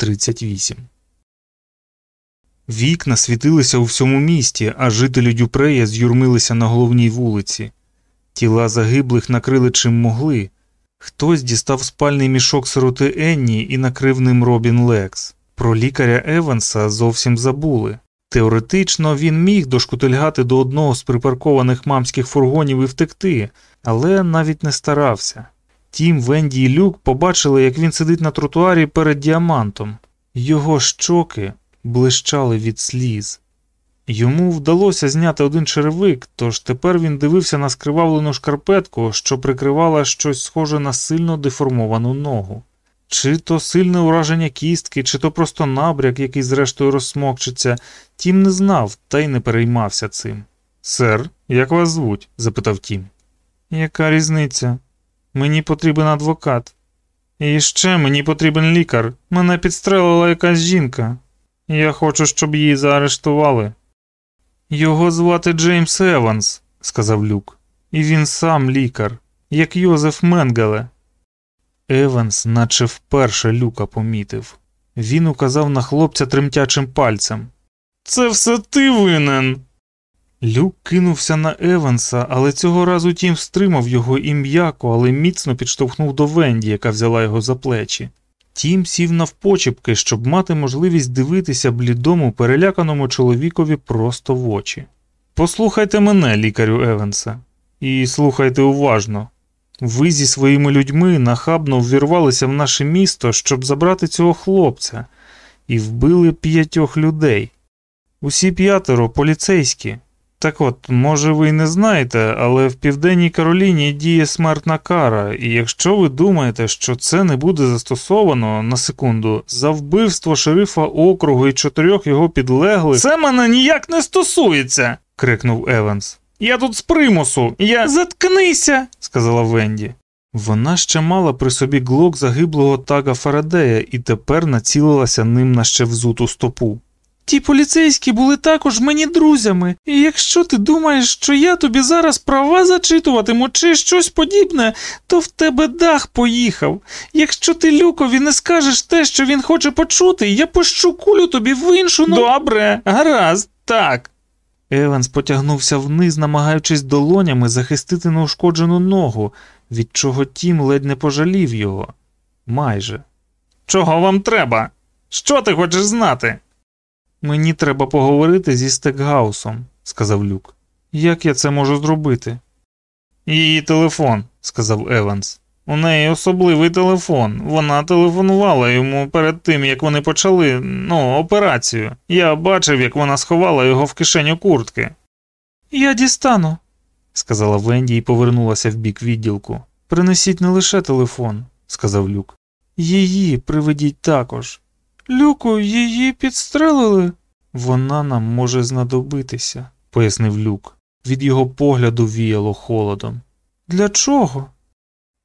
38 Вікна світилися у всьому місті, а жителі Дюпрея з'юрмилися на головній вулиці. Тіла загиблих накрили чим могли. Хтось дістав спальний мішок сироти Енні і накрив ним Робін Лекс. Про лікаря Еванса зовсім забули. Теоретично він міг дошкутильгати до одного з припаркованих мамських фургонів і втекти, але навіть не старався. Тім, Венді і Люк побачили, як він сидить на тротуарі перед діамантом. Його щоки блищали від сліз. Йому вдалося зняти один черевик, тож тепер він дивився на скривавлену шкарпетку, що прикривала щось схоже на сильно деформовану ногу. Чи то сильне ураження кістки, чи то просто набряк, який зрештою розсмокчиться, тім не знав та й не переймався цим. Сер, як вас звуть? запитав Тім. Яка різниця? Мені потрібен адвокат. І ще мені потрібен лікар. Мене підстрелила якась жінка. Я хочу, щоб її заарештували. Його звати Джеймс Еванс, сказав Люк, і він сам лікар, як Йозеф Менгеле. Еванс, наче вперше Люка помітив. Він указав на хлопця тремтячим пальцем. Це все ти винен. Люк кинувся на Еванса, але цього разу тім стримав його і м'яко, але міцно підштовхнув до Венді, яка взяла його за плечі. Тім сів навпочепки, щоб мати можливість дивитися блідому, переляканому чоловікові просто в очі. Послухайте мене, лікарю Еванса, і слухайте уважно. Ви зі своїми людьми нахабно ввірвалися в наше місто, щоб забрати цього хлопця, і вбили п'ятьох людей. Усі п'ятеро поліцейські. Так от, може, ви й не знаєте, але в Південній Кароліні діє смертна кара, і якщо ви думаєте, що це не буде застосовано на секунду, за вбивство шерифа округу і чотирьох його підлеглих. Це мене ніяк не стосується. крикнув Еванс. Я тут з примусу, я заткнися, сказала Венді. Вона ще мала при собі глок загиблого тага Фарадея і тепер націлилася ним на ще взуту стопу. Ті поліцейські були також мені друзями, і якщо ти думаєш, що я тобі зараз права зачитуватиму чи щось подібне, то в тебе дах поїхав. Якщо ти люкові не скажеш те, що він хоче почути, я пощу кулю тобі в іншу ну... Добре, гаразд, так. Еванс потягнувся вниз, намагаючись долонями захистити неушкоджену ногу, від чого тім ледь не пожалів його. Майже. Чого вам треба? Що ти хочеш знати? Мені треба поговорити зі Стекгаусом, сказав Люк. Як я це можу зробити? Її телефон, сказав Еванс. У неї особливий телефон. Вона телефонувала йому перед тим, як вони почали ну, операцію. Я бачив, як вона сховала його в кишеню куртки. Я дістану, сказала Венді і повернулася в бік відділку. Принесіть не лише телефон, сказав Люк. Її приведіть також. Люку, її підстрелили. Вона нам може знадобитися, пояснив Люк. Від його погляду віяло холодом. Для чого?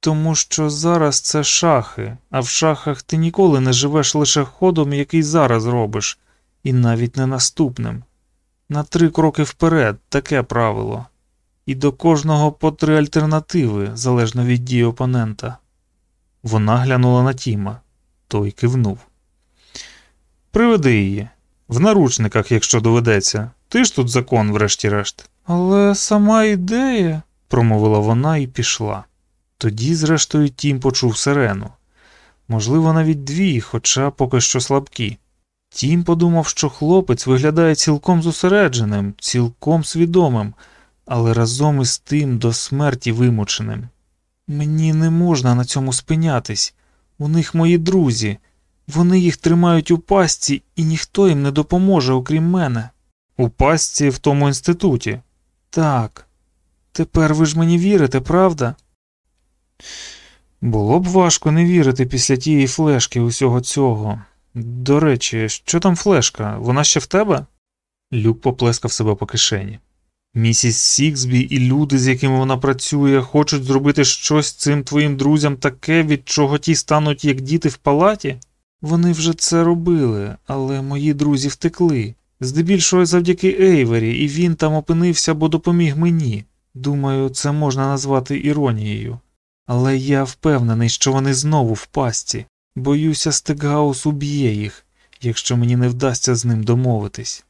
Тому що зараз це шахи, а в шахах ти ніколи не живеш лише ходом, який зараз робиш, і навіть не наступним. На три кроки вперед таке правило, і до кожного по три альтернативи, залежно від дії опонента. Вона глянула на Тіма, той кивнув. Приведи її. В наручниках, якщо доведеться. Ти ж тут закон, врешті-решт. Але сама ідея, промовила вона і пішла. Тоді, зрештою, Тім почув сирену. Можливо, навіть дві, хоча поки що слабкі. Тім подумав, що хлопець виглядає цілком зосередженим, цілком свідомим, але разом із тим до смерті вимученим. Мені не можна на цьому спинятись. У них мої друзі. Вони їх тримають у пастці, і ніхто їм не допоможе, окрім мене. У пастці в тому інституті. Так. Тепер ви ж мені вірите, правда? Було б важко не вірити після тієї флешки усього цього. До речі, що там флешка? Вона ще в тебе? Люк поплескав себе по кишені. Місіс Сіксбі і люди, з якими вона працює, хочуть зробити щось цим твоїм друзям таке, від чого ті стануть як діти в палаті? Вони вже це робили, але мої друзі втекли. Здебільшого завдяки Ейвері, і він там опинився, бо допоміг мені. Думаю, це можна назвати іронією. Але я впевнений, що вони знову в пастці. Боюся, Стекгаус уб'є їх, якщо мені не вдасться з ним домовитись.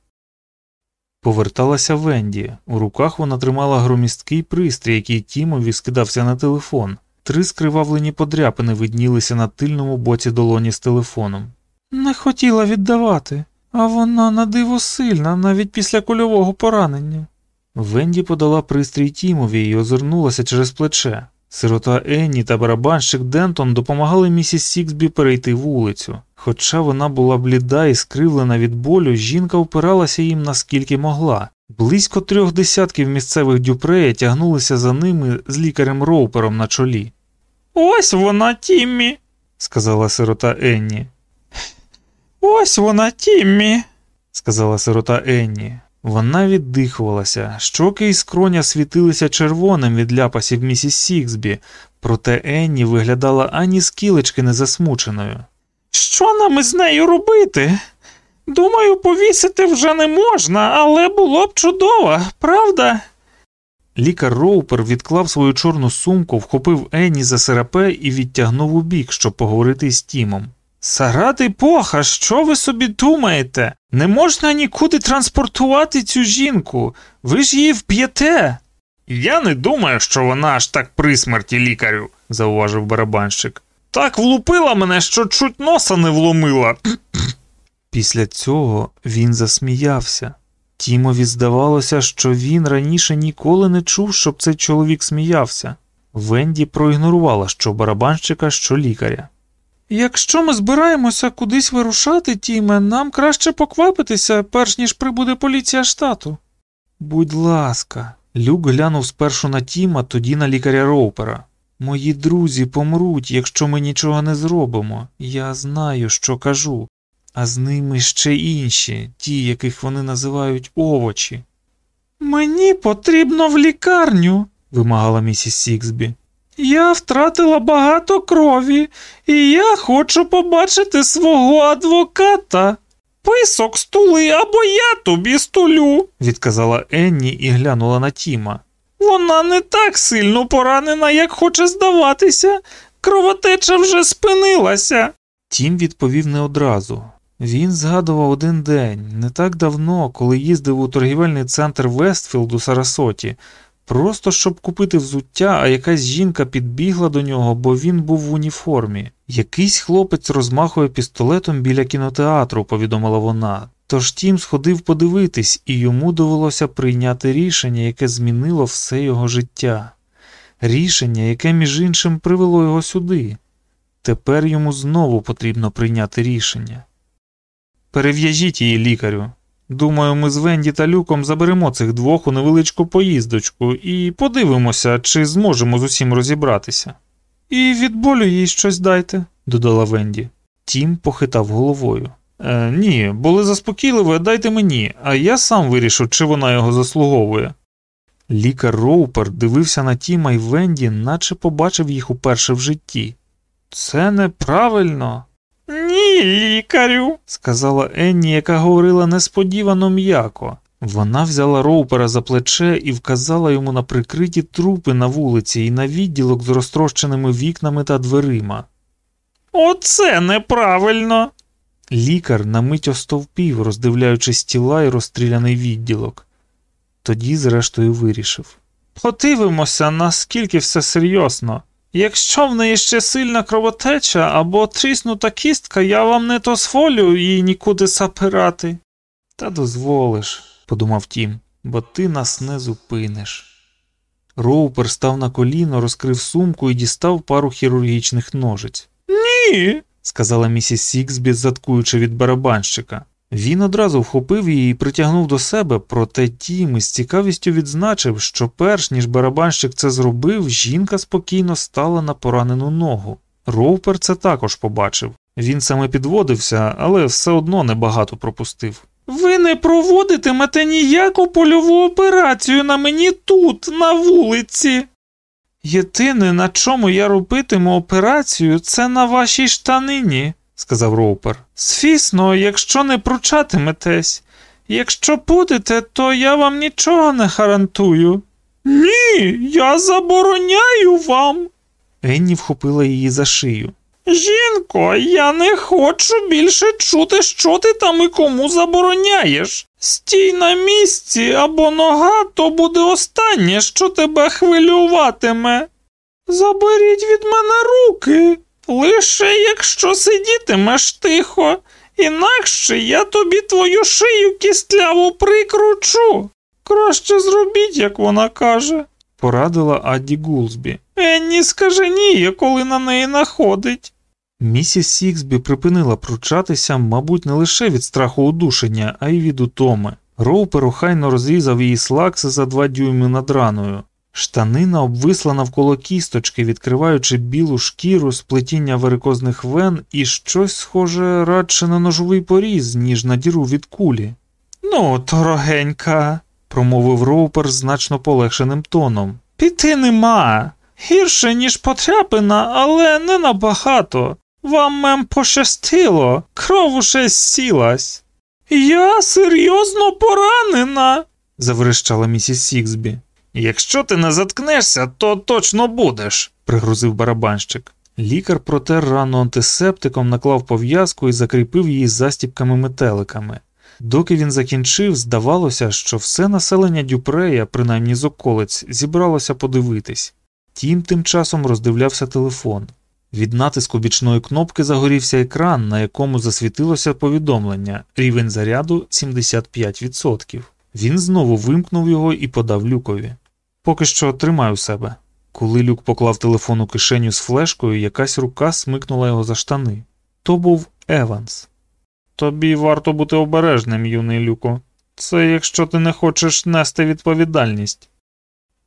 Поверталася Венді. У руках вона тримала громісткий пристрій, який Тімові скидався на телефон. Три скривавлені подряпини виднілися на тильному боці долоні з телефоном. Не хотіла віддавати, а вона на диво сильна, навіть після кульового поранення. Венді подала пристрій Тімові і озирнулася через плече. Сирота Енні та барабанщик Дентон допомагали місіс Сіксбі перейти вулицю. Хоча вона була бліда і скривлена від болю, жінка опиралася їм наскільки могла. Близько трьох десятків місцевих дюпрея тягнулися за ними з лікарем Роупером на чолі. Ось вона, Тіммі, сказала сирота Енні. Ось вона, Тіммі, сказала сирота Енні. Вона віддихувалася, щоки і скроня світилися червоним від ляпасів місіс Сіксбі, проте Енні виглядала ані скілечки не засмученою. Що нам із нею робити? Думаю, повісити вже не можна, але було б чудово, правда? Лікар Роупер відклав свою чорну сумку, вхопив Енні за серапе і відтягнув у бік, щоб поговорити з Тімом. Сарати поха, що ви собі думаєте? Не можна нікуди транспортувати цю жінку, ви ж її вп'єте. Я не думаю, що вона аж так при смерті лікарю, зауважив барабанщик. Так влупила мене, що чуть носа не вломила. Після цього він засміявся. Тімові здавалося, що він раніше ніколи не чув, щоб цей чоловік сміявся. Венді проігнорувала що барабанщика, що лікаря. Якщо ми збираємося кудись вирушати, Тіме, нам краще поквапитися, перш ніж прибуде поліція штату. Будь ласка, Люк глянув спершу на Тіма, тоді на лікаря Роупера. Мої друзі помруть, якщо ми нічого не зробимо. Я знаю, що кажу, а з ними ще інші, ті, яких вони називають овочі. Мені потрібно в лікарню, вимагала місіс Сіксбі. Я втратила багато крові, і я хочу побачити свого адвоката. Писок стули або я тобі стулю, відказала Енні і глянула на Тіма. Вона не так сильно поранена, як хоче здаватися. Кровотеча вже спинилася. Тім відповів не одразу. Він згадував один день, не так давно, коли їздив у торгівельний центр Вестфілд у Сарасоті, просто щоб купити взуття, а якась жінка підбігла до нього, бо він був в уніформі. Якийсь хлопець розмахує пістолетом біля кінотеатру, повідомила вона. Тож Тім сходив подивитись, і йому довелося прийняти рішення, яке змінило все його життя. Рішення, яке, між іншим, привело його сюди. Тепер йому знову потрібно прийняти рішення. Перев'яжіть її лікарю. Думаю, ми з Венді та Люком заберемо цих двох у невеличку поїздочку і подивимося, чи зможемо з усім розібратися. І від болю їй щось дайте, додала Венді. Тім похитав головою. «Е, Ні, були заспокійливе, дайте мені, а я сам вирішу, чи вона його заслуговує. Лікар Роупер дивився на Тіма і Венді, наче побачив їх уперше в житті. Це неправильно. Лікарю, сказала Енні, яка говорила несподівано м'яко. Вона взяла роупера за плече і вказала йому на прикриті трупи на вулиці і на відділок з розтрощеними вікнами та дверима. Оце неправильно. Лікар на мить остовпів, роздивляючись тіла і розстріляний відділок. Тоді, зрештою, вирішив Подивимося, наскільки все серйозно. Якщо в неї ще сильна кровотеча або тріснута кістка, я вам не дозволю їй нікуди запирати. Та дозволиш, подумав Тім, бо ти нас не зупиниш. Роупер став на коліно, розкрив сумку і дістав пару хірургічних ножиць. Ні, сказала місіс Сіксбі, заткуючи від барабанщика. Він одразу вхопив її і притягнув до себе, проте Тім із цікавістю відзначив, що перш ніж барабанщик це зробив, жінка спокійно стала на поранену ногу. Роупер це також побачив. Він саме підводився, але все одно небагато пропустив. Ви не проводитимете ніяку польову операцію на мені тут, на вулиці. Єдине, на чому я робитиму операцію, це на вашій штанині сказав Роупер. Звісно, якщо не пручатиметесь, якщо будете, то я вам нічого не гарантую. Ні, я забороняю вам. Енні вхопила її за шию. Жінко, я не хочу більше чути, що ти там і кому забороняєш. Стій на місці або нога, то буде останнє, що тебе хвилюватиме. Заберіть від мене руки, лише якщо сидітимеш тихо, інакше я тобі твою шию кістляву прикручу. Краще зробіть, як вона каже. Порадила Адді Гулсбі. Енні скаженіє, коли на неї находить. Місіс Сіксбі припинила пручатися, мабуть, не лише від страху удушення, а й від утоми. Роупер охайно розрізав її слакси за два дюйми над раною. Штанина обвисла навколо кісточки, відкриваючи білу шкіру, сплетіння варикозних вен і щось схоже радше на ножовий поріз, ніж на діру від кулі. Ну, дорогенька, промовив Роупер значно полегшеним тоном. піти нема. Гірше, ніж потряпина, але не набагато. Вам мем пощастило, кров уже сілась. Я серйозно поранена. заверещала місіс Сіксбі. Якщо ти не заткнешся, то точно будеш, пригрозив барабанщик. Лікар протер рану антисептиком, наклав пов'язку і закріпив її застіпками метеликами. Доки він закінчив, здавалося, що все населення Дюпрея, принаймні з околиць, зібралося подивитись. Тім тим часом роздивлявся телефон. Від натиску бічної кнопки загорівся екран, на якому засвітилося повідомлення рівень заряду 75%. Він знову вимкнув його і подав люкові. Поки що тримай у себе. Коли люк поклав телефон у кишеню з флешкою, якась рука смикнула його за штани. То був Еванс. Тобі варто бути обережним, юний люко. Це якщо ти не хочеш нести відповідальність.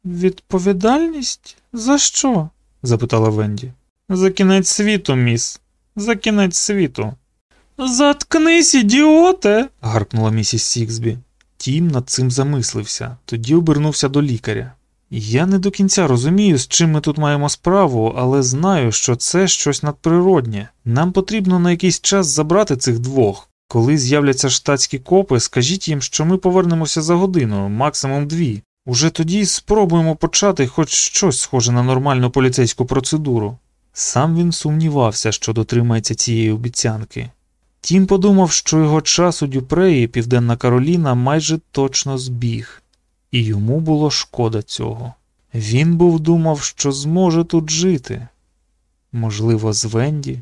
Відповідальність? За що? запитала Венді. За кінець світу, міс. За кінець світу. Заткнись, ідіоте. гаркнула місіс Сіксбі. Тім над цим замислився, тоді обернувся до лікаря. Я не до кінця розумію, з чим ми тут маємо справу, але знаю, що це щось надприроднє. Нам потрібно на якийсь час забрати цих двох. Коли з'являться штатські копи, скажіть їм, що ми повернемося за годину, максимум дві. Уже тоді спробуємо почати хоч щось схоже на нормальну поліцейську процедуру. Сам він сумнівався, що дотримається цієї обіцянки. Тім подумав, що його час у Дюпреї Південна Кароліна майже точно збіг, і йому було шкода цього. Він був думав, що зможе тут жити, можливо, з Венді.